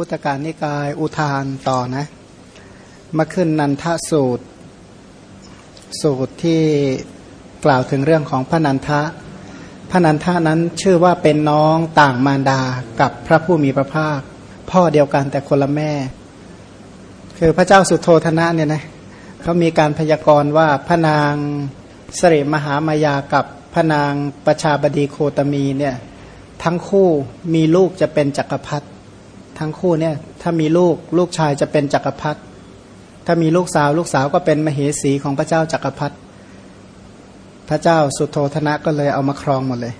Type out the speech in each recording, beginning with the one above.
คุตการนิกายอุทานต่อนะ มาขึ้นนันทสูตร สูตรที่กล่าวถึงเรื่องของพระนันทะพระนันทะนั้นชื่อว่าเป็นน้องต่างมารดากับพระผู้มีพระภาค พ่อเดียวกันแต่คนละแม่ คือพระเจ้าสุโธธนะเนี่ยนะเขามีการพยากรณ์ว่าพระนางสริมหามายากับพระนางประชาบดีโคตมีเนี่ยทั้งคู่มีลูกจะเป็นจักรพรรดิ ทั้งคู่เนี่ยถ้ามีลูกลูกชายจะเป็นจักรพรรดิถ้ามีลูกสาวลูกสาวก็เป็นมเหสีของพระเจ้าจักรพรรดิพระเจ้าสุโธธนะก็เลยเอามาครองหมดเลย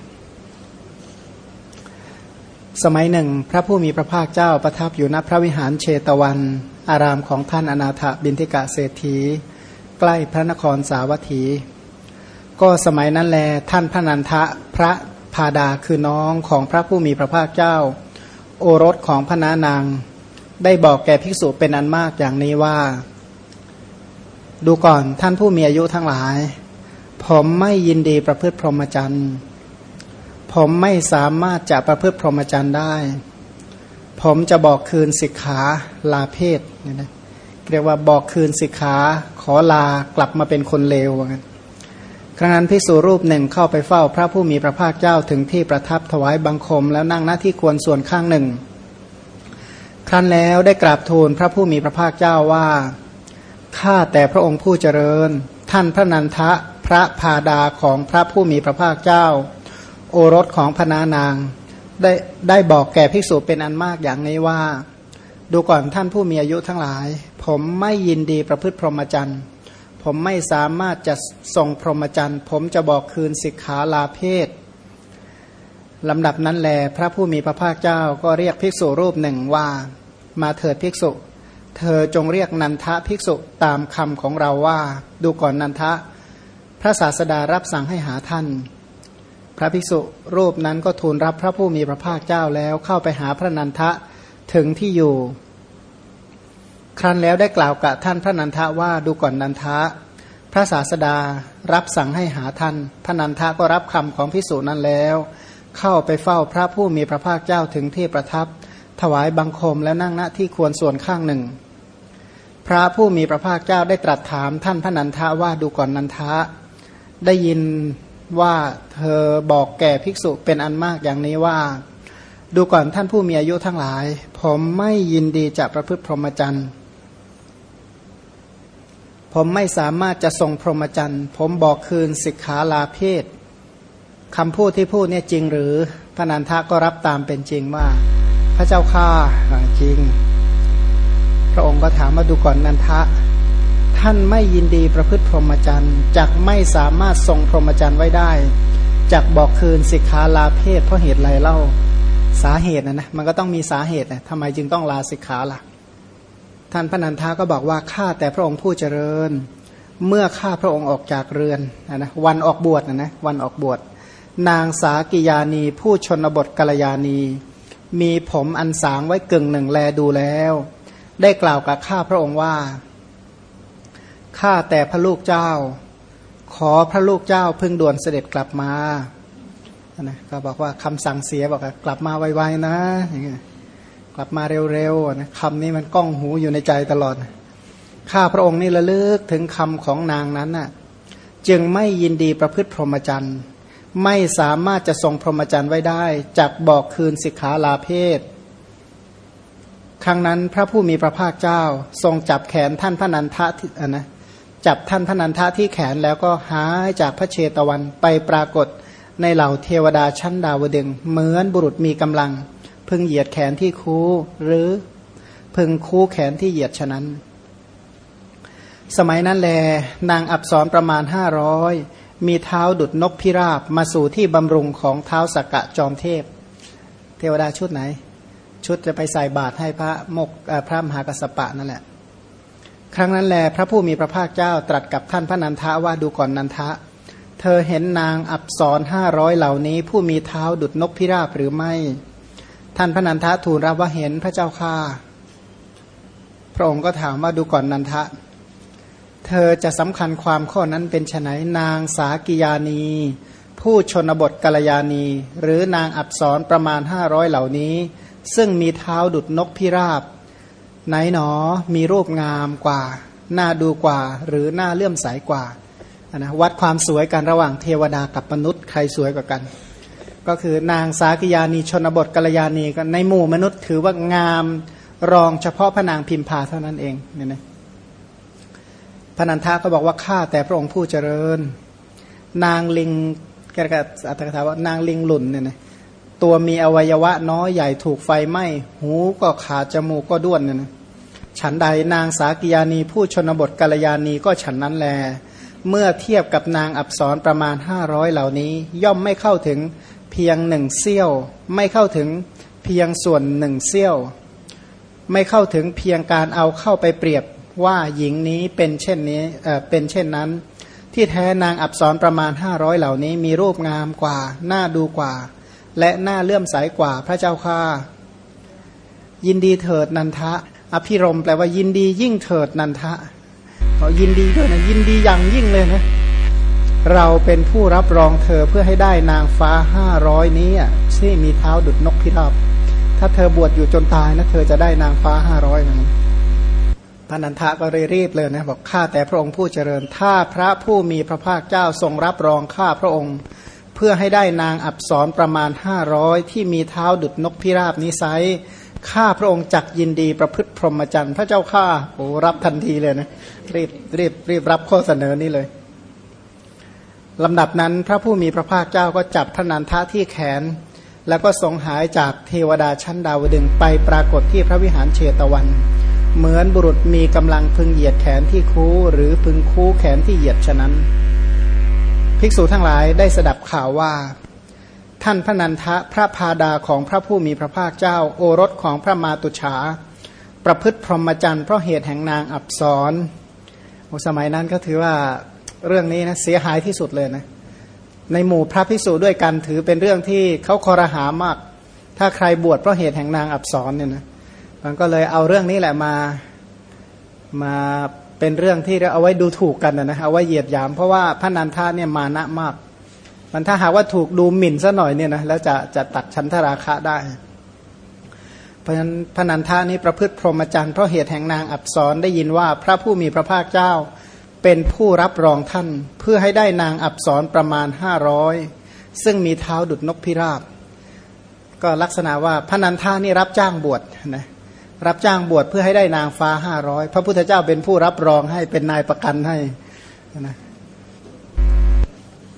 สมัยหนึ่ง พระผู้มีพระภาคเจ้าประทับอยู่ณพระวิหารเชตวัน อารามของท่านอนาถบินทิกะเศรษฐี ใกล้พระนครสาวัตถี ก็สมัยนั้นแลท่านพระนันทะพระพาดาคือน้องของพระผู้มีพระภาคเจ้า โอรสของพระนานาง ได้บอกแก่ภิกษุเป็นอันมากอย่างนี้ว่า ดูก่อนท่านผู้มีอายุทั้งหลาย ผมไม่ยินดีประพฤติพรหมจรรย์ ผมไม่สามารถจะประพฤติพรหมจรรย์ได้ ผมจะบอกคืนสิกขาลาเพศเนี่ยนะเรียกว่าบอกคืนสิกขาขอลากลับมาเป็นคนเลวว่างั้น ครั้งนั้นพิสูรูปหนึ่งเข้าไปเฝ้าพระผู้มีพระภาคเจ้าถึงที่ประทับถวายบังคม แล้วนั่งหน้าที่ควรส่วนข้างหนึ่ง ครั้นแล้วได้กราบทูลพระผู้มีพระภาคเจ้าว่า ข้าแต่พระองค์ผู้เจริญ ท่านพระนันทะพระพาดาของพระผู้มีพระภาคเจ้า โอรสของพนานาง ได้ได้บอกแก่ภิกษุเป็นอันมากอย่างนี้ว่า ดูก่อนท่านผู้มีอายุทั้งหลาย ผมไม่ยินดีประพฤติพรหมจรรย์ ผมไม่สามารถจะทรงพรหมจรรย์ ผมจะบอกคืนสิกขาลาเพศลำดับนั้นแล พระผู้มีพระภาคเจ้าก็เรียกภิกษุรูปหนึ่งว่า มาเถิดภิกษุ เธอจงเรียกนันทะภิกษุตามคำของเราว่า ดูก่อนนันทะ พระศาสดารับสั่งให้หาท่าน พระภิกษุรูปนั้นก็ทูลรับพระผู้มีพระภาคเจ้าแล้วเข้าไปหาพระนันทะถึงที่อยู่ ครั้นแล้วได้กล่าวกับท่านพระนันทะว่าดูก่อนนันทะ พระศาสดารับสั่งให้หาท่าน พระนันทะก็รับคำของพิสูจนั้นแล้ว เข้าไปเฝ้าพระผู้มีพระภาคเจ้าถึงที่ประทับ ถวายบังคมแล้วนั่งณที่ควรส่วนข้างหนึ่ง พระผู้มีพระภาคเจ้าได้ตรัสถามท่านพระนันทะว่าดูก่อนนันทะ ได้ยินว่าเธอบอกแก่ภิกษุเป็นอันมากอย่างนี้ว่า ดูก่อนท่านผู้มีอายุทั้งหลาย ผมไม่ยินดีจะประพฤติพรหมจรรย์ ผมไม่สามารถจะทรงพรหมจรรย์ ผมบอกคืนสิกขาลาเพศคำพูดที่พูดเนี่ยจริงหรือพระนันทะก็รับตามเป็นจริงว่า พระเจ้าข้าจริง พระองค์ก็ถามมาดูก่อนนันทะ ท่านไม่ยินดีประพฤติพรหมจรรย์จักไม่สามารถทรงพรหมจรรย์ไว้ได้จักบอกคืนสิกขาลาเพศเพราะเหตุไรเล่าสาเหตุนะนะมันก็ต้องมีสาเหตุนะทำไมจึงต้องลาสิกขาล่ะ ท่านพระนันทาก็บอกว่าข้าแต่พระองค์ผู้เจริญ เมื่อข้าพระองค์ออกจากเรือนนะวันออกบวชนะนะวันออกบวชนางสากิยานี ผู้ชนบทกัลยาณี มีผมอันสางไว้กึ่งหนึ่งแลดูแล้ว ได้กล่าวกับข้าพระองค์ว่าข้าแต่พระลูกเจ้า ขอพระลูกเจ้าพึ่งด่วนเสด็จกลับมานะก็บอกว่าคำสั่งเสียบอกกลับมาไวๆนะอย่างเงี้ย กลับมาเร็วๆนะคำนี้มันก้องหูอยู่ในใจตลอด ข้าพระองค์นี่ระลึกถึงคำของนางนั้นน่ะ จึงไม่ยินดีประพฤติพรหมจรรย์ ไม่สามารถจะทรงพรหมจรรย์ไว้ได้จักบอกคืนสิกขาลาเพศ ครั้งนั้นพระผู้มีพระภาคเจ้าทรงจับแขนท่านพระนันทะนะจับท่านพระนันทะที่แขนแล้วก็หายจากพระเชตวันไปปรากฏในเหล่าเทวดาชั้นดาวดึงเหมือนบุรุษมีกำลัง พึงเหยียดแขนที่คูหรือพึงคูแขนที่เหยียดฉะนั้น สมัยนั้นแล นางอับสรประมาณห้าร้อยมีเท้าดุดนกพิราบมาสู่ที่บำรุงของเท้าสักกะจอมเทพ เทวดาชุดไหน ชุดจะไปใส่บาตรให้พระมกพระมหากสปะนั่นแหละ ครั้งนั้นแล พระผู้มีพระภาคเจ้าตรัสกับท่านพระนันทะว่าดูก่อนนันทะ เธอเห็นนางอับสรห้าร้อยเหล่านี้ ผู้มีเท้าดุดนกพิราบหรือไม่ ท่านพระนันทะทูลรับว่าเห็นพระเจ้าข้าพระองค์ก็ถามว่าดูก่อนนันทะ เธอจะสำคัญความข้อนั้นเป็นไนนางสากิยานี ผู้ชนบทกัลยาณี หรือนางอับสรประมาณห้าร้อยเหล่านี้ ซึ่งมีเท้าดุดนกพิราบ ไหนหนอมีรูปงามกว่าหน่าดูกว่าหรือหน่าเลื่อมใสกว่านะวัดความสวยกันระหว่างเทวดากับมนุษย์ใครสวยกว่ากัน ก็คือนางสากิยานีชนบทกัลยาณีก็ในหมู่มนุษย์ถือว่างามรองเฉพาะพระนางพิมพาเท่านั้นเองเนี่ยนะพนันทาก็บอกว่าข้าแต่พระองค์ผู้เจริญ นางลิงแกก็อัตถกถาว่านางลิงหลุนเนี่ยนะตัวมีอวัยวะน้อยใหญ่ถูกไฟไหม้หูก็ขาดจมูกก็ด้วนเนี่ยนะฉันใดนางสากิยานีผู้ชนบทกัลยาณีก็ฉันนั้นแล เมื่อเทียบกับนางอับสรประมาณห้าร้อยเหล่านี้ ย่อมไม่เข้าถึง พียงหนึ่งเซี่ยว ไม่เข้าถึงเพียงส่วนหนึ่งเซี่ยว ไม่เข้าถึงเพียงการเอาเข้าไปเปรียบว่าหญิงนี้เป็นเช่นนี้เเป็นเช่นนั้น ที่แท้นางอับสรประมาณห้าร้อยเหล่านี้มีรูปงามกว่าหน่าดูกว่า และหน่าเลื่อมใสกว่าพระเจ้าค่ายินดีเถิดนันทะ อภิรมแปลว่ายินดียิ่งเถิดนันทะเขายินดีด้วยนะยินดีอย่างยิ่งเลยนะ เราเป็นผู้รับรองเธอเพื่อให้ได้นางฟ้าห้าร้อยนี้ที่มีเท้าดุดนกพิราบถ้าเธอบวชอยู่จนตายนะเธอจะได้นางฟ้าห้าร้อยนะพระนันทะก็เลยรีบเลยนะบอกข้าแต่พระองค์ผู้เจริญ ถ้าพระผู้มีพระภาคเจ้าทรงรับรองข้าพระองค์ เพื่อให้ได้นางอับสรประมาณห้าร้อยที่มีเท้าดุดนกพิราบนี้ไซข้าพระองค์จักยินดีประพฤติพรหมจรรย์พระเจ้าข้าโอ้รับทันทีเลยนะรีบรีบรีบรับข้อเสนอนี้เลย ลำดับนั้นพระผู้มีพระภาคเจ้าก็จับพระนันทะที่แขน แล้วก็ทรงหายจากเทวดาชั้นดาวดึงไปปรากฏที่พระวิหารเชตวัน เหมือนบุรุษมีกำลังพึงเหยียดแขนที่คูหรือพึงคูแขนที่เหยียดฉะนั้น ภิกษุทั้งหลายได้สดับข่าวว่า ท่านพระนันทะพระพาดาของพระผู้มีพระภาคเจ้าโอรสของพระมาตุฉา ประพฤติพรหมจรรย์เพราะเหตุแห่งนางอับสรสมัยนั้นก็ถือว่า เรื่องนี้นะเสียหายที่สุดเลยนะในหมู่พระภิกษุด้วยกันถือเป็นเรื่องที่เขาคอรหามาก ถ้าใครบวชเพราะเหตุแห่งนางอับสรเนี่ยนะมันก็เลยเอาเรื่องนี้แหละมามาเป็นเรื่องที่เอาไว้ดูถูกกันนะเอาไว้เหยียดหยาม เพราะว่าพระนันทาเนี่ยมานะมาก มันถ้าหากว่าถูกดูหมิ่นซะหน่อยเนี่ยนะแล้วจะจะตัดชั้นทราคะได้ เพราะฉะนั้นพนันทานี้ประพฤติพรหมจรรย์เพราะเหตุแห่งนางอับสรได้ยินว่าพระผู้มีพระภาคเจ้า เป็นผู้รับรองท่านเพื่อให้ได้นางอับสรประมาณห้าร้อยซึ่งมีเท้าดุดนกพิราบ ก็ลักษณะว่าพระนันทานี่รับจ้างบวชนะรับจ้างบวชเพื่อให้ได้นางฟ้าห้าร้อยพระพุทธเจ้าเป็นผู้รับรองให้เป็นนายประกันให้นะ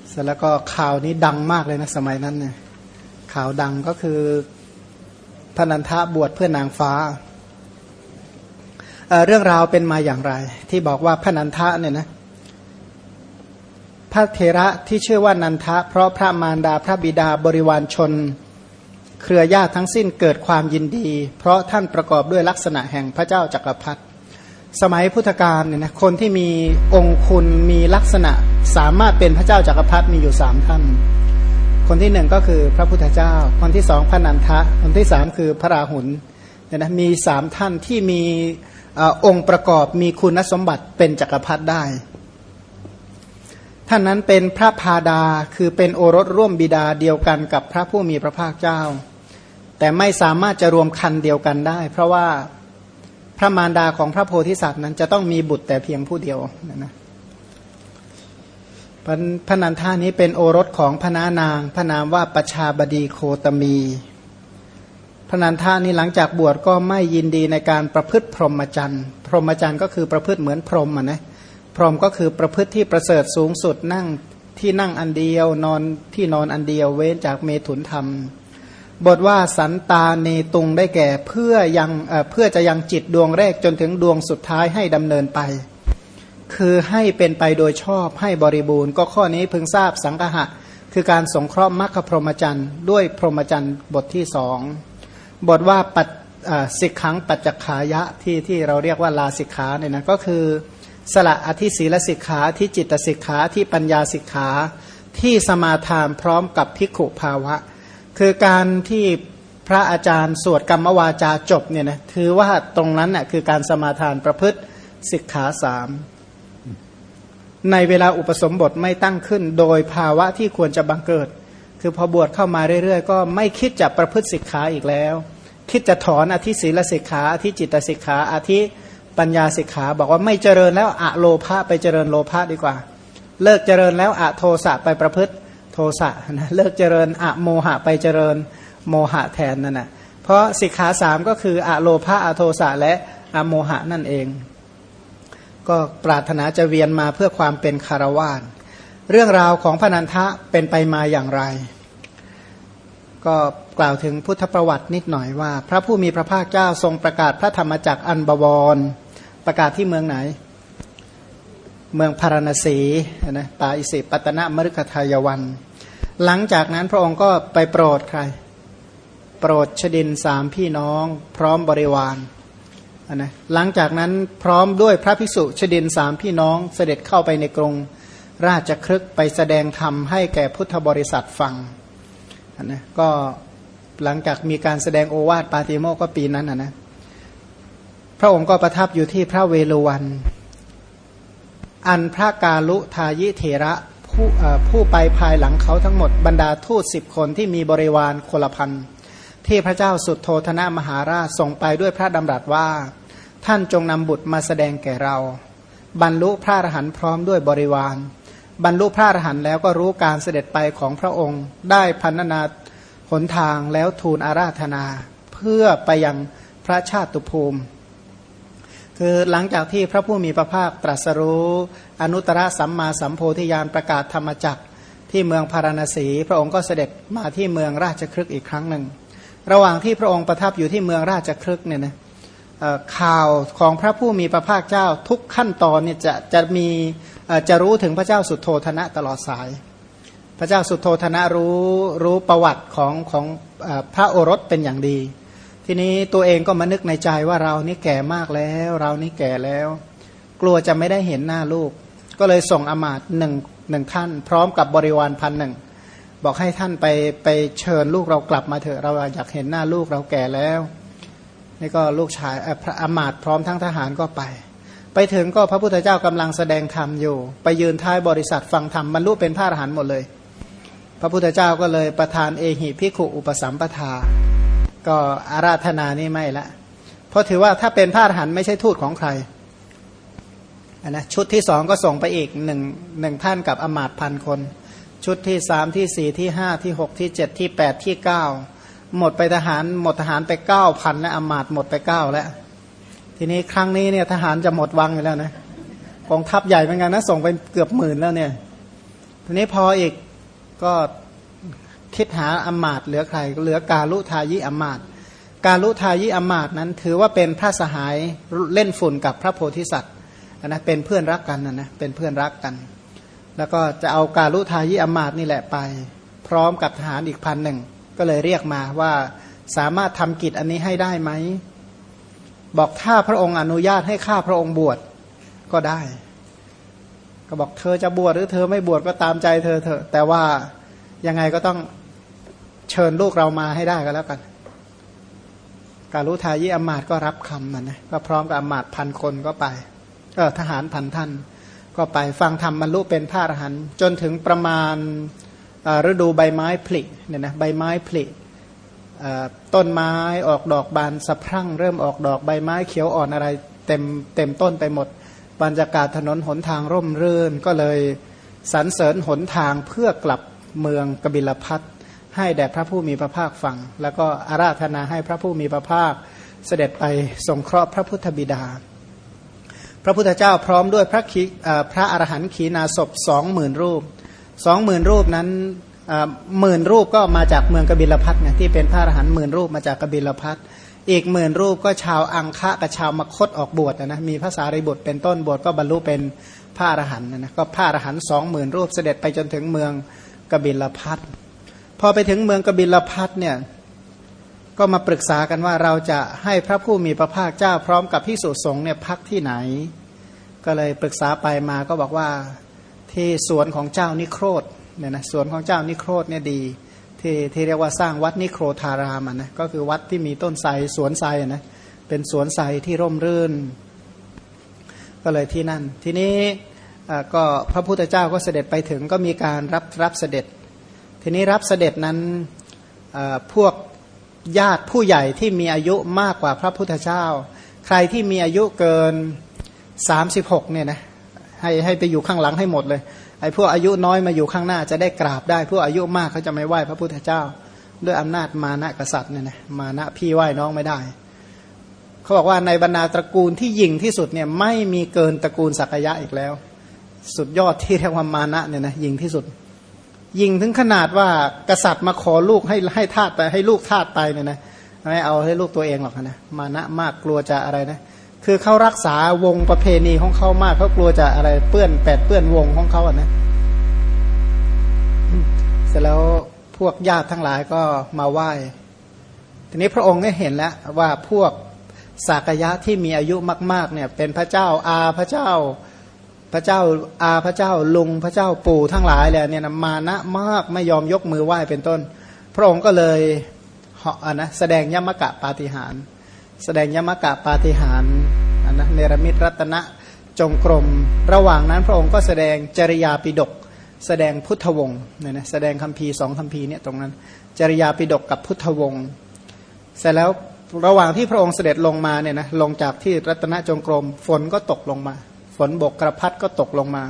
เสร็จแล้วก็ข่าวนี้ดังมากเลยนะสมัยนั้นเนี่ยข่าวดังก็คือพระนันทะบวชเพื่อนางฟ้า เรื่องราวเป็นมาอย่างไร ที่บอกว่าพระนันทะเนี่ยนะพระเทระที่ชื่อว่านันทะ เพราะพระมารดาพระบิดาบริวารชน เครือญาติทั้งสิ้นเกิดความยินดี เพราะท่านประกอบด้วยลักษณะแห่งพระเจ้าจักรพรรดิสมัยพุทธกาลเนี่ยนะคนที่มีองคุณมีลักษณะสามารถเป็นพระเจ้าจากักรพรรดิมีอยู่สามท่าน คนที่หนึ่งก็คือพระพุทธเจ้า คนที่สองพระนันทะ คนที่สามคือพระราหุลเนี่ยนะมีสามท่านที่มี อองค์ประกอบมีคุณสมบัติเป็นจักรพรรดิได้ ท่านนั้นเป็นพระพาดาคือเป็นโอรสร่วมบิดาเดียวกันกับพระผู้มีพระภาคเจ้า แต่ไม่สามารถจะรวมคันเดียวกันได้ เพราะว่าพระมารดาของพระโพธิสัตว์นั้นจะต้องมีบุตรแต่เพียงผู้เดียวนะนะพระนันท่านี้เป็นโอรสของพระนานาง พระนามว่าประชาบดีโคตมี พระนันทานี้หลังจากบวชก็ไม่ยินดีในการประพฤติพรหมจรรย์ พรหมจรรย์ก็คือประพฤติเหมือนพรหมอะนะ พรหมก็คือประพฤติที่ประเสริฐสูงสุดนั่งที่นั่งอันเดียวนอนที่นอนอันเดียวเว้นจากเมถุนธรรม บทว่าสันตาเนตุงได้แก่เพื่อยังเเพื่อจะยังจิตดวงแรกจนถึงดวงสุดท้ายให้ดำเนินไป คือให้เป็นไปโดยชอบให้บริบูรณ์ ก็ข้อนี้พึงทราบสังหะ คือการสงเคราะห์มรรคพรหมจรรย์ด้วยพรหมจรรย์บทที่สอง บทว่าปัดสิกขังปัจจขายะที่ที่เราเรียกว่าลาสิกขาเนี่ยนะก็คือสละอธิศีลสิกขาที่จิตสิกขาที่ปัญญาสิกขาที่สมาทานพร้อมกับพิกขุภาวะ คือการที่พระอาจารย์สวดกรรมวาจาจบเนี่ยนะถือว่าตรงนั้นน่ยคือการสมาทานประพฤติสิกขาสามในเวลาอุปสมบทไม่ตั้งขึ้น โดยภาวะที่ควรจะบังเกิด คือพอบวชเข้ามาเรื่อยๆ ก็ไม่คิดจะประพฤติสิกขาอีกแล้ว คิดจะถอนอธิศีลสิกขาอธิจิตสิกขาอธิปัญญาสิกขา บอกว่าไม่เจริญแล้วอะโลภะไปเจริญโลภะดีกว่า เลิกเจริญแล้วอะโทสะไปประพฤติโทสะนะเลิกเจริญอะโมหะไปเจริญโมหะแทนนั่นนะเพราะสิกขาสามก็คืออะโลภะอะโทสะและอะโมหะนั่นเอง ก็ปรารถนาจะเวียนมาเพื่อความเป็นคารวาส เรื่องราวของพนันทะเป็นไปมาอย่างไร ก็กล่าวถึงพุทธประวัตินิดหน่อยว่า พระผู้มีพระภาคเจ้าทรงประกาศพระธรรมจักรอันบวร ประกาศที่เมืองไหน เมืองพาราณสีนะปาอิสิปตนะมฤคทายวัน หลังจากนั้นพระองค์ก็ไปโปรดใคร โปรดชดินสามพี่น้อง พร้อมบริวารนะหลังจากนั้นพร้อมด้วยพระภิกษุชดินสามพี่น้องเสด็จเข้าไปในกรง ราชครึกไปแสดงธรรมให้แก่พุทธบริษัทฟังนะก็หลังจากมีการแสดงโอวาทปาติโมก็ปีนั้นนะพระองค์ก็ประทับอยู่ที่พระเวฬุวัน อันพระกาลุทายิเถระผู้ผู้ไปภายหลังเขาทั้งหมดบรรดาทูตสิบคนที่มีบริวารคนละพันที่พระเจ้าสุดโทธนะมหาราชส่งไปด้วยพระดำรัสว่า ท่านจงนำบุตรมาแสดงแก่เรา บรรลุพระอรหันต์พร้อมด้วยบริวาร บรรลุพระอรหันต์แล้วก็รู้การเสด็จไปของพระองค์ ได้พันนาหนทางแล้วทูลอาราธนา เพื่อไปยังพระชาติภูมิ คือหลังจากที่พระผู้มีพระภาคตรัสรู้อนุตตรสัมมาสัมโพธิญาณประกาศธรรมจักที่เมืองพาราณสี พระองค์ก็เสด็จมาที่เมืองราชครึกอีกครั้งหนึ่ง ระหว่างที่พระองค์ประทับอยู่ที่เมืองราชครึกเนี่ยนะข่าวของพระผู้มีพระภาคเจ้าทุกขั้นตอนเนี่ยจะจะมี จะรู้ถึงพระเจ้าสุดโทธนะตลอดสาย พระเจ้าสุดโทธนะรู้รู้ประวัติของของพระโอรสเป็นอย่างดี ทีนี้ตัวเองก็มานึกในใจว่าเรานี่แก่มากแล้ว เรานี่แก่แล้ว กลัวจะไม่ได้เห็นหน้าลูก ก็เลยส่งอมาตหนึ่งหนึ่งท่าน พร้อมกับบริวารพันหนึ่งบอกให้ท่านไปไปเชิญลูกเรากลับมาเถอะเราอยากเห็นหน้าลูกเราแก่แล้วนี่ก็ลูกชายพระอมาตพร้อมทั้งทหารก็ไป ไปถึงก็พระพุทธเจ้ากำลังแสดงธรรมอยู่ ไปยืนท้ายบริษัทฟังธรรมบรรลุเป็นพระอรหันต์หมดเลย พระพุทธเจ้าก็เลยประทานเอหิพิขุอุปสัมปทา ก็อาราธนานี่ไม่ละ เพราะถือว่าถ้าเป็นพระอรหันต์ไม่ใช่ทูตของใครนะชุดที่สองก็ส่งไปอีกหนึ่งหนึ่งท่านกับอมาตพันคน ชุดที่สามที่สี่ที่ห้าที่หกที่เจ็ดที่แปดที่เก้าหมดไปทหารหมดทหารไปเก้าพันและอมาตหมดไปเก้าแล้ว ทีนี้ครั้งนี้เนี่ยทหารจะหมดวังอยู่แล้วนะกองทัพใหญ่เหมือนกันนะส่งไปเกือบหมื่นแล้วเนี่ย ทีนี้พออีกก็คิดหาอมาตเหลือใครเหลือกาลุทายิอมาตกาลุทายิอมาตนั้นถือว่าเป็นพระสหายเล่นฝุ่นกับพระโพธิสัตว์นะเป็นเพื่อนรักกันนะนะเป็นเพื่อนรักกัน แล้วก็จะเอากาลุทายิอมาตนี่แหละไป พร้อมกับทหารอีกพันหนึ่งก็เลยเรียกมาว่าสามารถทำกิจอันนี้ให้ได้ไหม บอกถ้าพระองค์อนุญาตให้ข้าพระองค์บวชก็ได้ ก็บอกเธอจะบวชหรือเธอไม่บวชก็ตามใจเธอเถอะแต่ว่ายังไงก็ต้องเชิญลูกเรามาให้ได้ก็แล้วกัน การรู้ทายิอมาตก็รับคำนะนนะก็พร้อมกับอมาตพันคนก็ไปเออทหารพันท่าน ก็ไปฟังธรรมบรรลุเป็นพระอรหันต์จนถึงประมาณฤดูใบไม้ผลิเนี่ยนะใบไม้ผลิ ต้นไม้ออกดอกบานสะพรั่ง เริ่มออกดอกใบไม้เขียวอ่อนอะไรเต็มเต็มต้นไปหมดบรรยากาศถนนหนทางร่มรื่น ก็เลยสรรเสริญหนทางเพื่อกลับเมืองกบิลพัทให้แด่พระผู้มีพระภาคฟัง แล้วก็อาราธนาให้พระผู้มีพระภาคเสด็จไปสงเคราะห์พระพุทธบิดา พระพุทธเจ้าพร้อมด้วยพระพระอรหันต์ขีณาศพสองหมื่นรูปสองหมื่นรูปนั้น หมื่นรูปก็มาจากเมืองกบิลพัทเนี่ยที่เป็นพระอรหันต์หมื่นรูปมาจากกบิลพัทอีกหมื่นรูปก็ชาวอังคะกับชาวมคตออกบวชนะมีภาษาริบุตรเป็นต้นบวชก็บรรลุเป็นพระอรหันต์นะก็พระอรหันต์สองหมื่นรูปเสด็จไปจนถึงเมืองกบิลพัทพอไปถึงเมืองกบิลพัทเนี่ยก็มาปรึกษากันว่าเราจะให้พระผู้มีพระภาคเจ้าพร้อมกับพิสุสงฆ์เนี่ยพักที่ไหน ก็เลยปรึกษาไปมาก็บอกว่าที่สวนของเจ้านิโครธ เนี่ยนะสวนของเจ้านิโครธเนี่ยดีที่ที่เรียกว่าสร้างวัดนิโครธารามนะก็คือวัดที่มีต้นไทรสวนไทรนะเป็นสวนไทรที่ร่มรื่น ก็เลยที่นั่น ทีนี้ก็พระพุทธเจ้าก็เสด็จไปถึงก็มีการรับรับเสด็จ ทีนี้รับเสด็จนั้นพวกญาติผู้ใหญ่ที่มีอายุมากกว่าพระพุทธเจ้า ใครที่มีอายุเกิน 36เนี่ยนะให้ให้ไปอยู่ข้างหลังให้หมดเลย ไอ้พวกอายุน้อยมาอยู่ข้างหน้าจะได้กราบได้ พวกอายุมากเขาจะไม่ไหว้พระพุทธเจ้า ด้วยอำนาจมานะกษัตริย์เนี่ยนะมานะพี่ไหว้น้องไม่ได้ เขาบอกว่าในบรรดาตระกูลที่ยิ่งที่สุดเนี่ยไม่มีเกินตระกูลสักยะอีกแล้ว สุดยอดที่เรียกว่ามานะเนี่ยนะยิ่งที่สุด ยิ่งถึงขนาดว่ากษัตริย์มาขอลูกให้ให้ทาสไปให้ลูกทาสไปเนี่ยนะไม่เอาให้ลูกตัวเองหรอกนะมานะมากกลัวจะอะไรนะ คือเขารักษาวงประเพณีของเขามากเขากลัวจะอะไรเปื้อนแปดเปื้อนวงของเขาอะนะเสร็จแล้วพวกญาติทั้งหลายก็มาไหว้ ทีนี้พระองค์ได้เห็นแล้วว่าพวกสากยะที่มีอายุมาก ๆ เนี่ย เป็นพระเจ้าอาพระเจ้า พระเจ้าอาพระเจ้าลุงพระเจ้าปู่ทั้งหลายแหละเนี่ยมานะมากไม่ยอมยกมือไหว้เป็นต้น พระองค์ก็เลยเหาะนะแสดงยมกะปาฏิหาร แสดงยมกะปาฏิหารนนะเนรมิตรัตนะจงกรม ระหว่างนั้นพระองค์ก็แสดงจริยาปิดก แสดงพุทธวงศ์เนี่ยนะแสดงคำพีสองคำพีเนี่ยตรงนั้น จริยาปิดกกับพุทธวงศ์เสร็จแล้วระหว่างที่พระองค์เสด็จลงมาเนี่ยนะลงจากที่รัตนจงกรม ฝนก็ตกลงมา ฝนบกกระพัดก็ตกลงมา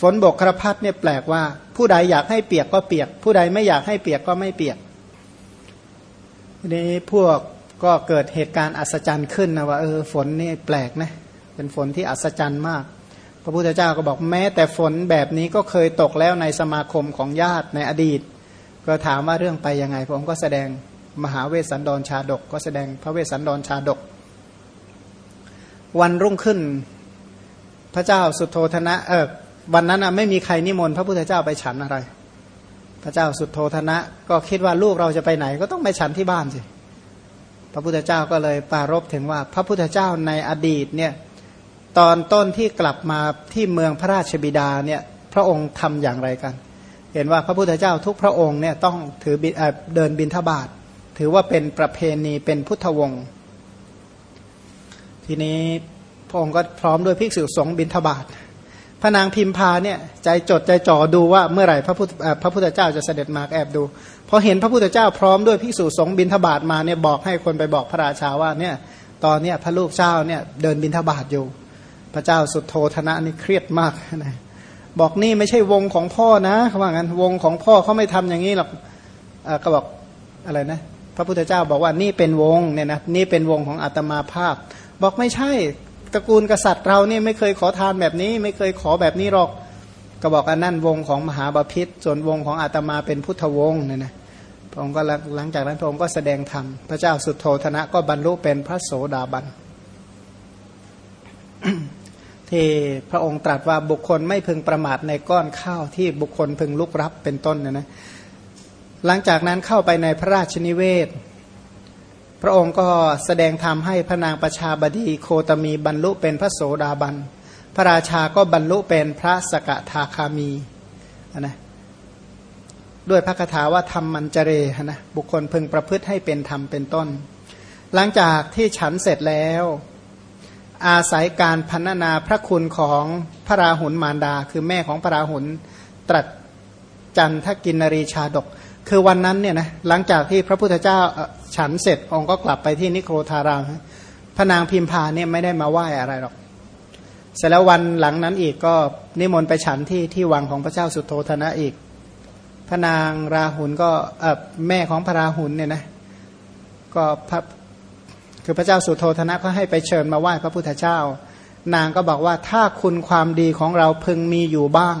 ฝนบกกระพัดเนี่ยแปลกว่า ผู้ใดอยากให้เปียกก็เปียก ผู้ใดไม่อยากให้เปียกก็ไม่เปียกนี้พวก ก็เกิดเหตุการณ์อัศจรรย์ขึ้นนะว่าเออฝนนี่แปลกนะเป็นฝนที่อัศจรรย์มาก พระพุทธเจ้าก็บอกแม้ แต่ฝนแบบนี้ก็เคยตกแล้วในสมาคมของญาติในอดีต ก็ถามว่าเรื่องไปยังไงผมก็แสดงมหาเวสสันดรชาดก ก็แสดงพระเวสสันดรชาดก วันรุ่งขึ้นพระเจ้าสุโธธนะเออวันนั้นไม่มีใครนิมนต์พระพุทธเจ้าไปฉันอะไร พระเจ้าสุโธธนะ ก็คิดว่าลูกเราจะไปไหน ก็ต้องไปฉันที่บ้านสิ พระพุทธเจ้าก็เลยปารบถึงว่าพระพุทธเจ้าในอดีตเนี่ยตอนต้นที่กลับมาที่เมืองพระราชบิดาเนี่ยพระองค์ทำอย่างไรกัน เห็นว่าพระพุทธเจ้าทุกพระองค์เนี่ยต้องถือเดินบินทบาทถือว่าเป็นประเพณีเป็นพุทธวงศ์ทีนี้พระองค์ก็พร้อมด้วยภิกษุสงฆ์บินทบาท พระนางพิมพาเนี่ยใจจดใจจ่อดูว่าเมื่อไหร่พระพุทธพระพุทธเจ้าจะเสด็จมาแอบดูพอเห็นพระพุทธเจ้าพร้อมด้วยภิกษุสงบินทบาทมาเนี่ยบอกให้คนไปบอกพระราชาว่าเนี่ยตอนเนี้ยพระลูกเจ้าเนี่ยเดินบินทบาทอยู่ พระเจ้าสุดโทธนะนี่เครียดมากนะบอกนี่ไม่ใช่วงของพ่อนะเขาว่างั้นวงของพ่อเขาไม่ทำอย่างนี้หรอกก็บอกอะไรนะ พระพุทธเจ้าบอกว่านี่เป็นวงเนี่ยนะนี่เป็นวงของอาตมาภาพ บอกไม่ใช่ ตระกูลกษัตริย์เราเนี่ยไม่เคยขอทานแบบนี้ ไม่เคยขอแบบนี้หรอกก็บอกอันนั่นวงของมหาบาพิษส่วนวงของอาตมาเป็นพุทธวงศ์เนี่ยนะพระองค์ก็หลังจากนั้นพระองค์ก็แสดงธรรมพระเจ้าสุดโทธนะก็บรรลุเป็นพระโสดาบันที่พระองค์ตรัสว่าบุคคลไม่พึงประมาทในก้อนข้าวที่บุคคลพึงลุกรับเป็นต้นนะนะหลังจากนั้นเข้าไปในพระราชนิเวศ พระองค์ก็แสดงธรรมให้พระนางประชาบดีโคตมีบรรลุเป็นพระโสดาบัน พระราชาก็บรรลุเป็นพระสกทาคามีนะด้วยพระคาถาว่าธรรมมันเจเรนะบุคคลพึงประพฤติให้เป็นธรรมเป็นต้น หลังจากที่ฉันเสร็จแล้ว อาศัยการพันนาพระคุณของพระราหุลมารดา คือแม่ของพระราหุลตรัสจันทกินรีชาดก คือวันนั้นเนี่ยนะหลังจากที่พระพุทธเจ้า ฉันเสร็จองค์ก็กลับไปที่นิโครธารามพระนางพิมพาเนี่ยไม่ได้มาไหว้อะไรหรอก เสร็จแล้ววันหลังนั้นอีกก็นิมนต์ไปฉันที่ที่วังของพระเจ้าสุโธธนะอีก พระนางราหุลก็แม่ของพระราหุลเนี่ยนะก็พระคือพระเจ้าสุโธธนะก็ให้ไปเชิญมาไหว้พระพุทธเจ้า นางก็บอกว่าถ้าคุณความดีของเราพึงมีอยู่บ้าง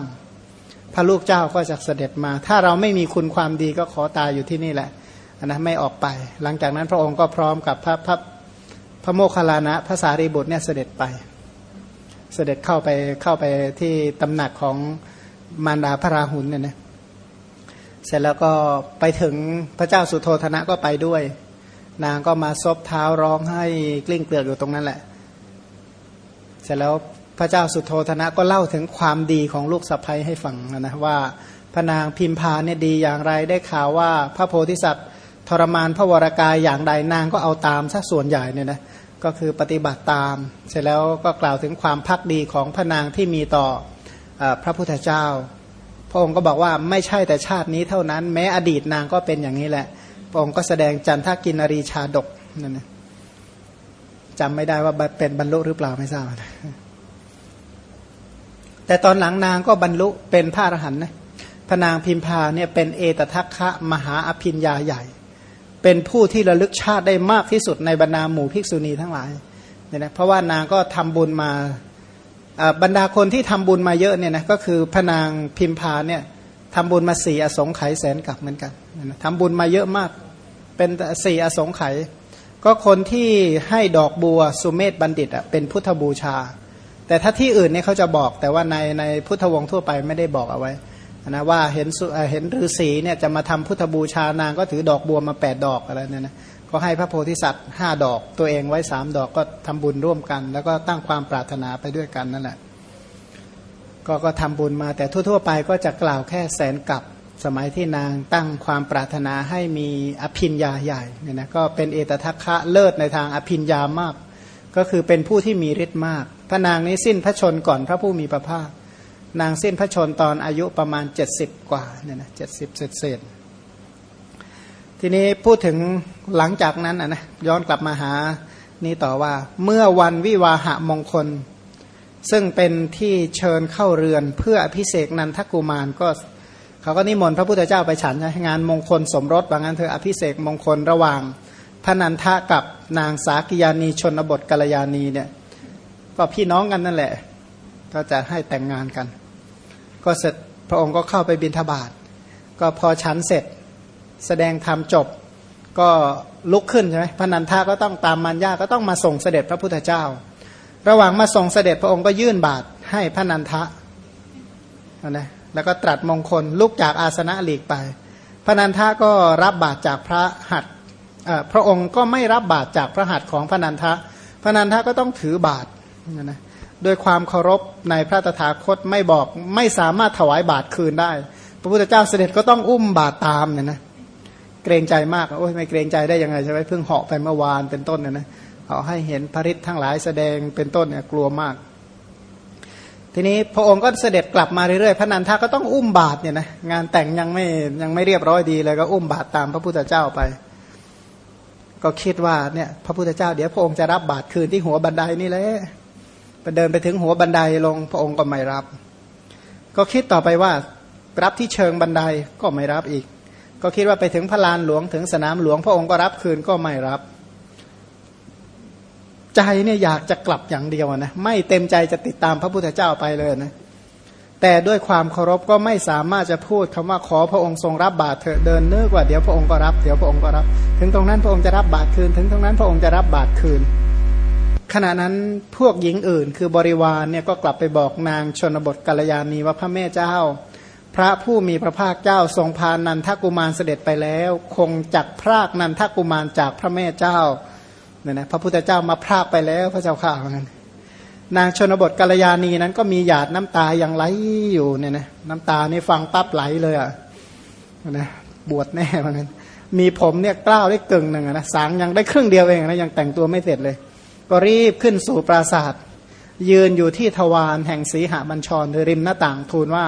พระลูกเจ้าก็จะเสด็จมา ถ้าเราไม่มีคุณความดีก็ขอตายอยู่ที่นี่แหละ นะไม่ออกไป หลังจากนั้นพระองค์ก็พร้อมกับพระพระพระโมคคัลลานะพระสารีบุตรเนี่ยเสด็จไป เสด็จเข้าไปเข้าไปที่ตำหนักของมารดาพระราหุลเนี่ยนะเสร็จแล้วก็ไปถึงพระเจ้าสุโธธนะก็ไปด้วย นางก็มาซบเท้าร้องให้กลิ้งเกลือกอยู่ตรงนั้นแหละ เสร็จแล้วพระเจ้าสุโธธนะก็เล่าถึงความดีของลูกสะพ้ยให้ฟังนะว่าพระนางพิมพาเนี่ยดีอย่างไรได้ข่าวว่าพระโพธิสัตว์ ทรมานพระวรากายอย่างใดนางก็เอาตามซะส่วนใหญ่เนี่ยนะก็คือปฏิบัติตาม เสร็จแล้วก็กล่าวถึงความพักดีของพระนางที่มีต่ออพระพุทธเจ้า พระองค์ก็บอกว่าไม่ใช่แต่ชาตินี้เท่านั้น แม้อดีตนางก็เป็นอย่างนี้แหละ พระองค์ก็แสดงจันทกินรีชาดกนั่นนะจำไม่ได้ว่าเป็นบรรลุหรือเปล่าไม่ทราบแต่ตอนหลังนางก็บรรลุเป็นพระอรหันต์นะพระนางพิมพาเนี่ยเป็นเอตทัคคะมหาอภิญญาใหญ่ เป็นผู้ที่ระลึกชาติได้มากที่สุดในบรรดาหมู่ภิกษุณีทั้งหลายเนี่ยนะเพราะว่านางก็ทำบุญมาบรรดาคนที่ทำบุญมาเยอะเนี่ยนะก็คือพระนางพิมพาเนี่ยทำบุญมาสี่อสงไขยแสนกับเหมือนกันทำบุญมาเยอะมาก เป็นสี่อสงไขยก็คนที่ให้ดอกบัวสุเมธบัณฑิตอะเป็นพุทธบูชา แต่ถ้าที่อื่นเนี่ยเขาจะบอกแต่ว่าในในพุทธวงศ์ทั่วไปไม่ได้บอกเอาไว้ นะว่าเห็นเห็นฤาษีเนี่ยจะมาทำพุทธบูชานางก็ถือดอกบัวมาแปดดอกอะไรเนี่ยนะก็ให้พระโพธิสัตว์ห้าดอก ตัวเองไว้สามดอกก็ทำบุญร่วมกัน แล้วก็ตั้งความปรารถนาไปด้วยกันนั่นแหละก็ก็ทำบุญมาแต่ทั่ว ๆ ไปก็จะกล่าวแค่แสนกับสมัยที่นางตั้งความปรารถนาให้มีอภินยาใหญ่เนี่ยนะก็เป็นเอตทัคคะเลิศในทางอภินยามาก ก็คือเป็นผู้ที่มีฤทธิ์มาก พระนางนี้สิ้นพระชนก่อนพระผู้มีพระภาค นางสิ้นพระชนตอนอายุประมาณ 70 กว่าเนี่ยนะเจ็ดสิบเศษทีนี้พูดถึงหลังจากนั้นนะย้อนกลับมาหานี่ต่อว่า เมื่อวันวิวาหะมงคล ซึ่งเป็นที่เชิญเข้าเรือนเพื่ออภิเษกนันทกุมารก็เขาก็นิมนต์พระพุทธเจ้าไปฉันงานมงคลสมรสว่างั้นเธออภิเษกมงคลระหว่างพระนันทะกับนางสากิยานีชนบทกัลยาณีเนี่ยก็พี่น้องกันนั่นแหละ ก็จะให้แต่งงานกัน ก็เสร็จพระองค์ก็เข้าไปบิณฑบาตก็พอฉันเสร็จแสดงธรรมจบ ก็ลุกขึ้นใช่ไหมพระนันทาก็ต้องตามมารยาก็ต้องมาส่งเสด็จพระพุทธเจ้า ระหว่างมาส่งเสด็จพระองค์ก็ยื่นบาตรให้พระนันทะนะแล้วก็ตรัสมงคลลุกจากอาสนะหลีกไป พระนันทะก็รับบาตรจากพระหัตพระองค์ก็ไม่รับบาตรจากพระหัตถ์ของพระนันทะ พระนันทะก็ต้องถือบาตรนะ โดยความเคารพในพระตถาคตไม่บอกไม่สามารถถวายบาตรคืนได้ พระพุทธเจ้าเสด็จก็ต้องอุ้มบาตรตามเนี่ยนะเกรงใจมากโอ้ยไม่เกรงใจได้ยังไงใช่ไหมเพิ่งเหาะไปเมื่อวานเป็นต้นเนี่ยนะเอาให้เห็นพระฤทธิ์ทั้งหลายแสดงเป็นต้นเนี่ยกลัวมาก ทีนี้พระองค์ก็เสด็จกลับมาเรื่อยๆพระนันทาก็ต้องอุ้มบาตรเนี่ยนะงานแต่งยังไม่ยังไม่เรียบร้อยดีเลยก็อุ้มบาตรตามพระพุทธเจ้าไป ก็คิดว่าเนี่ยพระพุทธเจ้าเดี๋ยวพระองค์จะรับบาตรคืนที่หัวบันไดนี่แหละ เดินไปถึงหัวบันไดลง พระองค์ก็ไม่รับ ก็คิดต่อไปว่ารับที่เชิงบันไดก็ไม่รับอีก ก็คิดว่าไปถึงพระลานหลวงถึงสนามหลวง พระองค์ก็รับคืนก็ไม่รับ ใจเนี่ยอยากจะกลับอย่างเดียวนะไม่เต็มใจจะติดตามพระพุทธเจ้าไปเลยนะแต่ด้วยความเคารพก็ไม่สามารถจะพูดคำว่าขอพระองค์ทรงรับบาตรเถอะเดินเนื้อกว่าเดี๋ยวพระองค์ก็รับเดี๋ยวพระองค์ก็รับ ถึงตรงนั้นพระองค์จะรับบาตรคืน ถึงตรงนั้นพระองค์จะรับบาตรคืน ขณะนั้นพวกหญิงอื่น คือบริวารเนี่ยก็กลับไปบอกนางชนบทกัลยาณีว่าพระแม่เจ้า พระผู้มีพระภาคเจ้าทรงพานันทกุมารเสด็จไปแล้ว คงจักพรากนันทกุมารจากพระแม่เจ้าเนี่ยนะพระพุทธเจ้ามาพรากไปแล้วพระเจ้าข่าวนั้นนางชนบทกัลยาณีนั้นก็มีหยาดน้ำตายังไหลอยู่เนี่ยนะน้ำตานี่ฟังปั๊บไหลเลยอะนะบวชแน่เหมือนกันมีผมเนี่ยกล้าวได้กึ่งหนึ่งนะสางยังได้ครึ่งเดียวเองนะยังแต่งตัวไม่เสร็จเลย ก็รีบขึ้นสู่ปราสาทยืนอยู่ที่ทวารแห่งสีหบัญชรริมหน้าต่างทูลว่า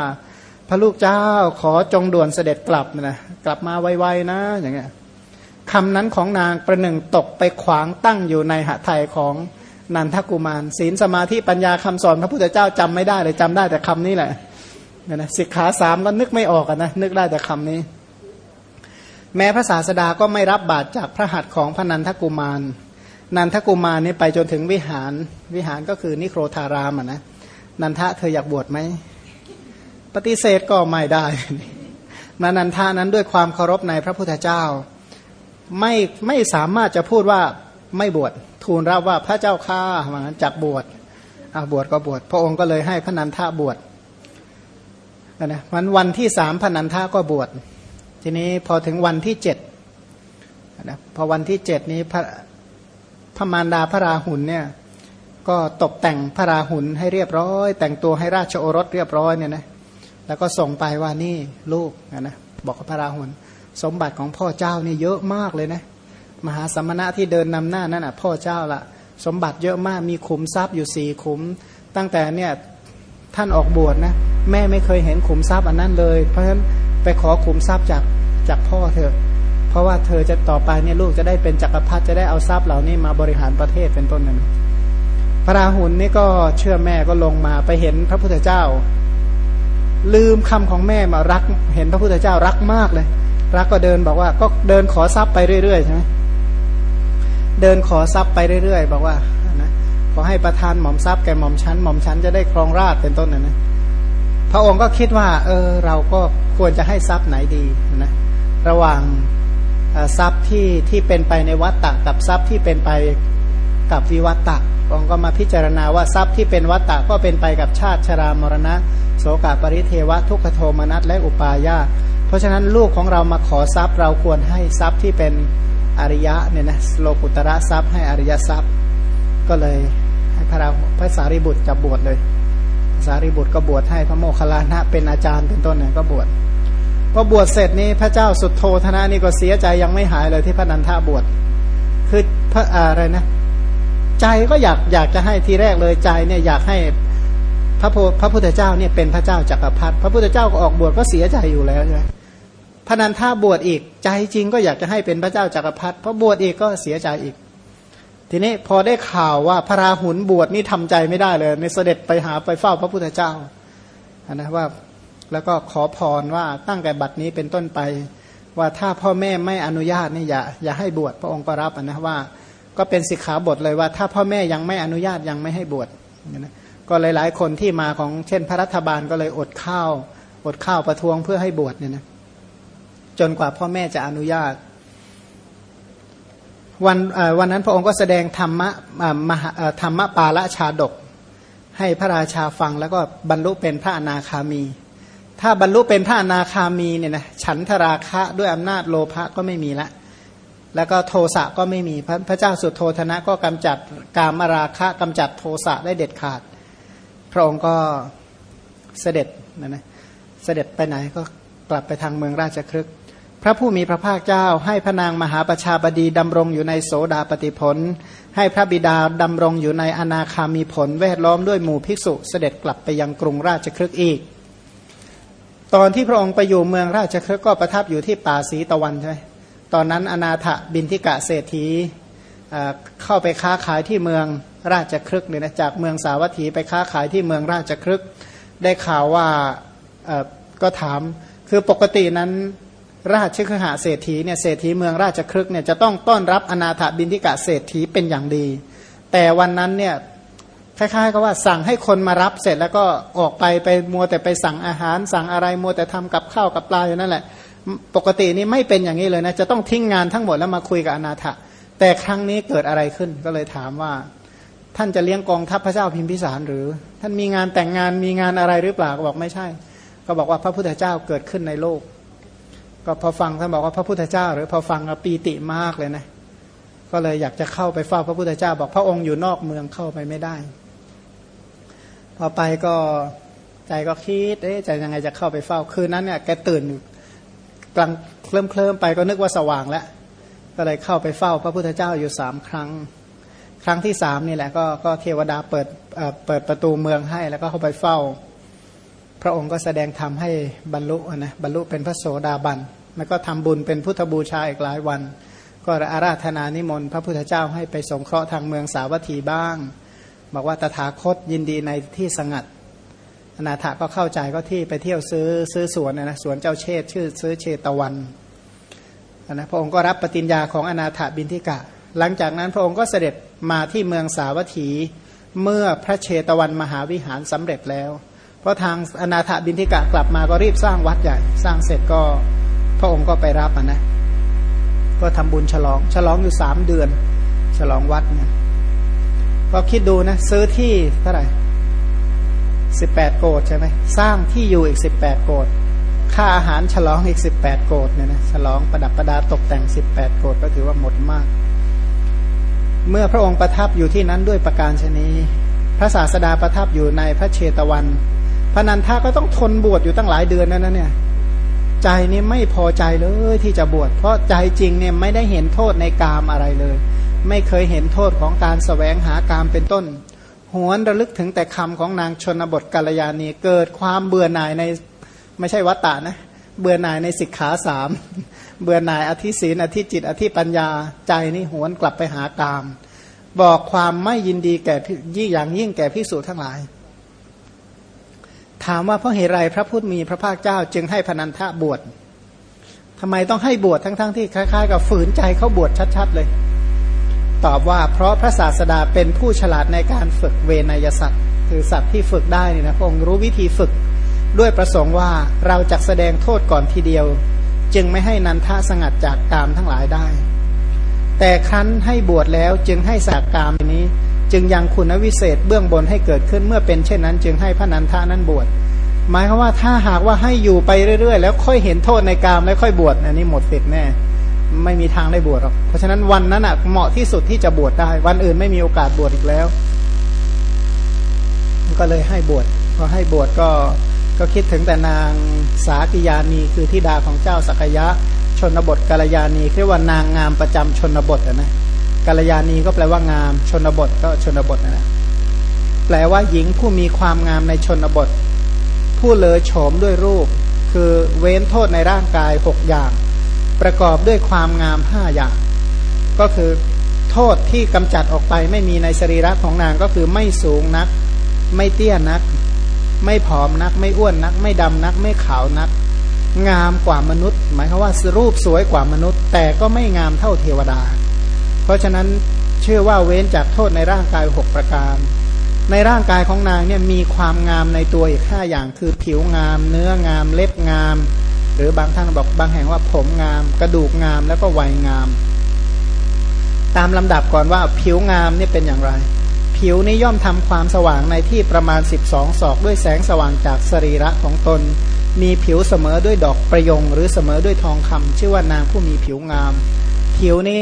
พระลูกเจ้าขอจงด่วนเสด็จกลับนะกลับมาไวๆนะอย่างเงี้ยคำนั้นของนางประหนึ่งตกไปขวางตั้งอยู่ในหะไทยของนันทกุมาร ศีลสมาธิปัญญาคำสอนพระพุทธเจ้าจำไม่ได้เลยจำได้แต่คำนี้แหละนะสิกขาสามก็นึกไม่ออกนะนึกได้แต่คำนี้ แม้พระศาสดาก็ไม่รับบาตรจากพระหัตถ์ของพระนันทกุมาร นันทกุมารนี่ไปจนถึงวิหารวิหารก็คือนิโครธารามอะนะนันทะเธออยากบวชไหมปฏิเสธก็ไม่ได้นานันทานั้นด้วยความเคารพในพระพุทธเจ้า ไม่ไม่สามารถจะพูดว่าไม่บวชทูลรับว่าพระเจ้าข้าว่างั้นจักบวชอาบวชก็บวชพระองค์ก็เลยให้พระนันทาบวชนะวันวันที่สามพระนันทาก็บวชทีนี้พอถึงวันที่เจ็ดนะพอวันที่เจ็ดนี้พระ พระมารดาพระราหุลเนี่ยก็ตกแต่งพระราหุลให้เรียบร้อย แต่งตัวให้ราชโอรสเรียบร้อยเนี่ยนะแล้วก็ส่งไปว่านี่ลูกนะบอกกับพระราหุลสมบัติของพ่อเจ้านี่เยอะมากเลยนะมหาสมณะที่เดินนำหน้านั่นอะพ่อเจ้าละสมบัติเยอะมากมีขุมทรัพย์อยู่สี่ขุม ตั้งแต่เนี่ยท่านออกบวชนะแม่ไม่เคยเห็นขุมทรัพย์อันนั้นเลย เพราะฉะนั้นไปขอขุมทรัพย์จากจากพ่อเถอะ ราะว่าเธอจะต่อไปเนี่ยลูกจะได้เป็นจักรพรรดิจะได้เอาทรัพย์เหล่านี้มาบริหารประเทศเป็นต้นนั้นพระราหุลนี่ก็เชื่อแม่ก็ลงมาไปเห็นพระพุทธเจ้า ลืมคำของแม่มารัก เห็นพระพุทธเจ้ารักมากเลย รักก็เดินบอกว่าก็เดินขอทรัพย์ไปเรื่อยๆใช่ไหมเดินขอทรัพย์ไปเรื่อยๆ บอกว่านะขอให้ประทานหม่อมทรัพย์แก่หม่อมชั้นหม่อมชั้นจะได้ครองราชเป็นต้นนะนะพระองค์ก็คิดว่า เออเราก็ควรจะให้ทรัพย์ไหนดีนะระหว่าง ทรัพย์ที่ที่เป็นไปในวัตตะกับทรัพย์ที่เป็นไปกับวิวัตตะองก็มาพิจารณาว่าทรัพย์ที่เป็นวัตตะก็เป็นไปกับชาติชรามรณะ โสกาปริเทวะทุกขโทมนัสและอุปาญาเพราะฉะนั้นลูกของเรามาขอทรัพย์เราควรให้ทรัพย์ที่เป็นอริยะเนี่ยนะโลกุตระทรัพย์ให้อริยทรัพย์ ก็เลยให้พระราพระสารีบุตรจับบวชเลย สารีบุตรก็บวชให้พระโมคคัลลานะเป็นอาจารย์เป็นต้นเนี่ยก็บวช พอบวชเสร็จนี้พระเจ้าสุดโทธนะนี่ก็เสียใจยังไม่หายเลยที่พระนันทาบวชคือพระอะไรนะ ใจก็อยากอยากจะให้ทีแรกเลยใจเนี่ยอยากให้พระพระพุทธเจ้าเนี่ยเป็นพระเจ้าจักรพรรดิพระพุทธเจ้าก็ออกบวชก็เสียใจอยู่แล้วใช่ไหมพระนันทาบวชอีกใจจริงก็อยากจะให้เป็นพระเจ้าจักรพรรดิพระบวชอีกก็เสียใจอีก ทีนี้พอได้ข่าวว่าพระราหุลบวชนี่ทำใจไม่ได้เลยในเสด็จไปหาไปเฝ้าพระพุทธเจ้านะว่า แล้วก็ขอพรว่าตั้งแต่บัดนี้เป็นต้นไป ว่าถ้าพ่อแม่ไม่อนุญาตนี่อย่าอย่าให้บวชพระองค์ก็รับนะว่า ก็เป็นสิกขาบทเลยว่าถ้าพ่อแม่ยังไม่อนุญาตยังไม่ให้บวชนะก็หลาย ๆ คนที่มาของเช่น พระรัฐบาลก็เลยอดข้าวอดข้าวประท้วงเพื่อให้บวชเนี่ยนะจนกว่าพ่อแม่จะอนุญาต วันวันนั้นพระองค์ก็แสดงธรรมะมหธรรมะปาละชาดก ให้พระราชาฟังแล้วก็บรรลุเป็นพระอนาคามี ถ้าบรรลุเป็นพระอนาคามีเนี่ยนะฉันทราคะด้วยอำนาจโลภะก็ไม่มีละ แล้วก็โทสะก็ไม่มีพระพระเจ้าสุดโทธนะก็กำจัดกามราคะกำจัดโทสะได้เด็ดขาด พระองค์ก็เสด็จนะนะเสด็จไปไหนก็กลับไปทางเมืองราชครึกพระผู้มีพระภาคเจ้า ให้พระนางมหาประชาบดีดำรงอยู่ในโสดาปฏิผล ให้พระบิดาดำรงอยู่ในอนาคามีผล แวดล้อมด้วยหมู่ภิกษุเสด็จกลับไปยังกรุงราชครึกอีก ตอนที่พระองค์ไปอยู่เมืองราชคฤห์ก็ประทับอยู่ที่ป่าสีตะวันใช่ไหมตอนนั้นอนาถบินทิกะเศรษฐีเข้าไปค้าขายที่เมืองราชครึกเนี่ยนะจากเมืองสาวัตถีไปค้าขายที่เมืองราชครึกได้ข่าวว่าก็ถามคือปกตินั้นราชคฤหาเศรษฐีเนี่ยเศรษฐีเมืองราชครึกเนี่ยจะต้องต้อนรับอนาถบินทิกะเศรษฐีเป็นอย่างดี แต่วันนั้นเนี่ย คล้ายๆกับว่าสั่งให้คนมารับเสร็จแล้วก็ออกไปไปมัวแต่ไปสั่งอาหาร สั่งอะไรมัวแต่ทำกับข้าวกับปลาอยู่นั่นแหละ ปกตินี่ไม่เป็นอย่างนี้เลยนะ จะต้องทิ้งงานทั้งหมดแล้วมาคุยกับอนาถะ แต่ครั้งนี้เกิดอะไรขึ้นก็เลยถามว่า ท่านจะเลี้ยงกองทัพพระเจ้าพิมพิสารหรือ ท่านมีงานแต่งงานมีงานอะไรหรือเปล่าก็บอกไม่ใช่ ก็บอกว่าพระพุทธเจ้าเกิดขึ้นในโลก ก็พอฟังท่านบอกว่าพระพุทธเจ้า หรือพอฟังปีติมากเลยนะก็เลยอยากจะเข้าไปเฝ้าพระพุทธเจ้า บอกพระองค์อยู่นอกเมืองเข้าไปไม่ได้ พอไปก็ใจก็คิดเอ๊ะใจยังไงจะเข้าไปเฝ้าคืนนั้นเนี่ยแกตื่นกลางเคลิ้มเคลิมไปก็นึกว่าสว่างแล้วก็เลยเข้าไปเฝ้าพระพุทธเจ้าอยู่สามครั้ง ครั้งที่สามนี่แหละก็ก็เทวดาเปิดเปิดประตูเมืองให้แล้วก็เข้าไปเฝ้า พระองค์ก็แสดงธรรมให้บรรลุนะบรรลุเป็นพระโสดาบันแล้วก็ทำบุญเป็นพุทธบูชาอีกหลายวัน ก็อาราธนานิมนต์พระพุทธเจ้าให้ไปสงเคราะห์ทางเมืองสาวัตถีบ้าง บอกว่าตถาคตยินดีในที่สงัดอนาถาก็เข้าใจก็ที่ไปเที่ยวซื้อซื้อสวนนะสวนเจ้าเชษชื่อซื้อเชตวันนะพระองค์ก็รับปฏิญญาของอนาถาบินทิกะ หลังจากนั้นพระองค์ก็เสด็จมาที่เมืองสาวัตถีเมื่อพระเชตวันมหาวิหารสำเร็จแล้ว เพราะทางอนาถาบินทิกะกลับมาก็รีบสร้างวัดใหญ่สร้างเสร็จก็พระองค์ก็ไปรับนะ ก็ทำบุญฉลอง ฉลองอยู่สามเดือน ฉลองวัดเนี่ย ก็คิดดูนะ ซื้อที่เท่าไหร่สิบแปดโกดใช่ไหมสร้างที่อยู่อีกสิบแปดโกดค่าอาหารฉลองอีกสิบแปดโกดเนี่ยนะฉลองประดับประดาตกแต่งสิบแปดโกดก็ถือว่าหมดมาก เมื่อพระองค์ประทับอยู่ที่นั้นด้วยประการชนีพระศาสดาประทับอยู่ในพระเชตวัน พระนันทาก็ต้องทนบวชอยู่ตั้งหลายเดือนนั่นนะเนี่ยใจนี้ไม่พอใจเลยที่จะบวชเพราะใจจริงเนี่ยไม่ได้เห็นโทษในกามอะไรเลย ไม่เคยเห็นโทษของการสแสวงหากามเป็นต้น หวนระลึกถึงแต่คำของนางชนบทกาลยานีเกิดความเบื่อหน่ายในไม่ใช่วัตตานะ เบื่อหน่ายในสิกขาสามเบื่อหน่ายอธิศีนอธิจิต อธิปัญญาใจนี่หวนกลับไปหากาม บอกความไม่ยินดีแก่ยี่อย่างยิ่งแก่พิสูจทั้งหลาย ถามว่าเพราะเหตุไรพระพุทธมีพระภาคเจ้า จึงให้พนันทะบวชทำไมต้องให้บวชทั้งๆทที่คล้ายๆ กับฝืนใจเขาบวชชัด ๆ เลย ตอบว่าเพราะพระศาสดาเป็นผู้ฉลาดในการฝึกเวนยสัตว์คือสัตว์ที่ฝึกได้นี่นะพระองค์รู้วิธีฝึกด้วยประสงค์ว่าเราจะแสดงโทษก่อนทีเดียว จึงไม่ให้นันทะสงัดจากกามทั้งหลายได้ แต่ครั้นให้บวชแล้วจึงให้สากกามนี้ จึงยังคุณวิเศษเบื้องบนให้เกิดขึ้นเมื่อเป็นเช่นนั้น จึงให้พระนันทะนั้นบวชหมายความว่าถ้าหากว่าให้อยู่ไปเรื่อยๆ แล้วค่อยเห็นโทษในกามแล้วค่อยบวชอันนี้หมดสิทธิ์แน่ ไม่มีทางได้บวชหรอก เพราะฉะนั้นวันนั้นอะเหมาะที่สุดที่จะบวชได้ วันอื่นไม่มีโอกาสบวชอีกแล้ว ก็เลยให้บวชพอให้บวชก็ก็คิดถึงแต่นางสากิยานีคือทิดาของเจ้าสักยะ ชนบทกาลยานีเรียกว่านางงามประจำชนบทนะกาลยานีก็แปลว่างาม ชนบทก็ชนบทนะแปลว่าหญิงผู้มีความงามในชนบท ผู้เลอโฉมด้วยรูป คือเว้นโทษในร่างกายหกอย่าง ประกอบด้วยความงามห้าอย่าง ก็คือโทษที่กำจัดออกไปไม่มีในสรีระของนางก็คือไม่สูงนัก ไม่เตี้ยนัก ไม่ผอมนัก ไม่อ้วนนัก ไม่ดำนัก ไม่ขาวนัก งามกว่ามนุษย์ หมายความว่ารูปสวยกว่ามนุษย์ แต่ก็ไม่งามเท่าเทวดา เพราะฉะนั้นเชื่อว่าเว้นจากโทษในร่างกายหกประการ ในร่างกายของนางเนี่ยมีความงามในตัวอีกห้าอย่าง คือผิวงาม เนื้องาม เล็บงาม หรือบางท่านบอกบางแห่งว่าผมงาม กระดูกงามแล้วก็วัยงาม ตามลำดับก่อนว่าผิวงามนี่เป็นอย่างไร ผิวนี้ย่อมทำความสว่างในที่ประมาณ 12 ศอกด้วยแสงสว่างจากสรีระของตน มีผิวเสมอด้วยดอกประยงหรือเสมอด้วยทองคำชื่อว่านางผู้มีผิวงาม ผิวนี้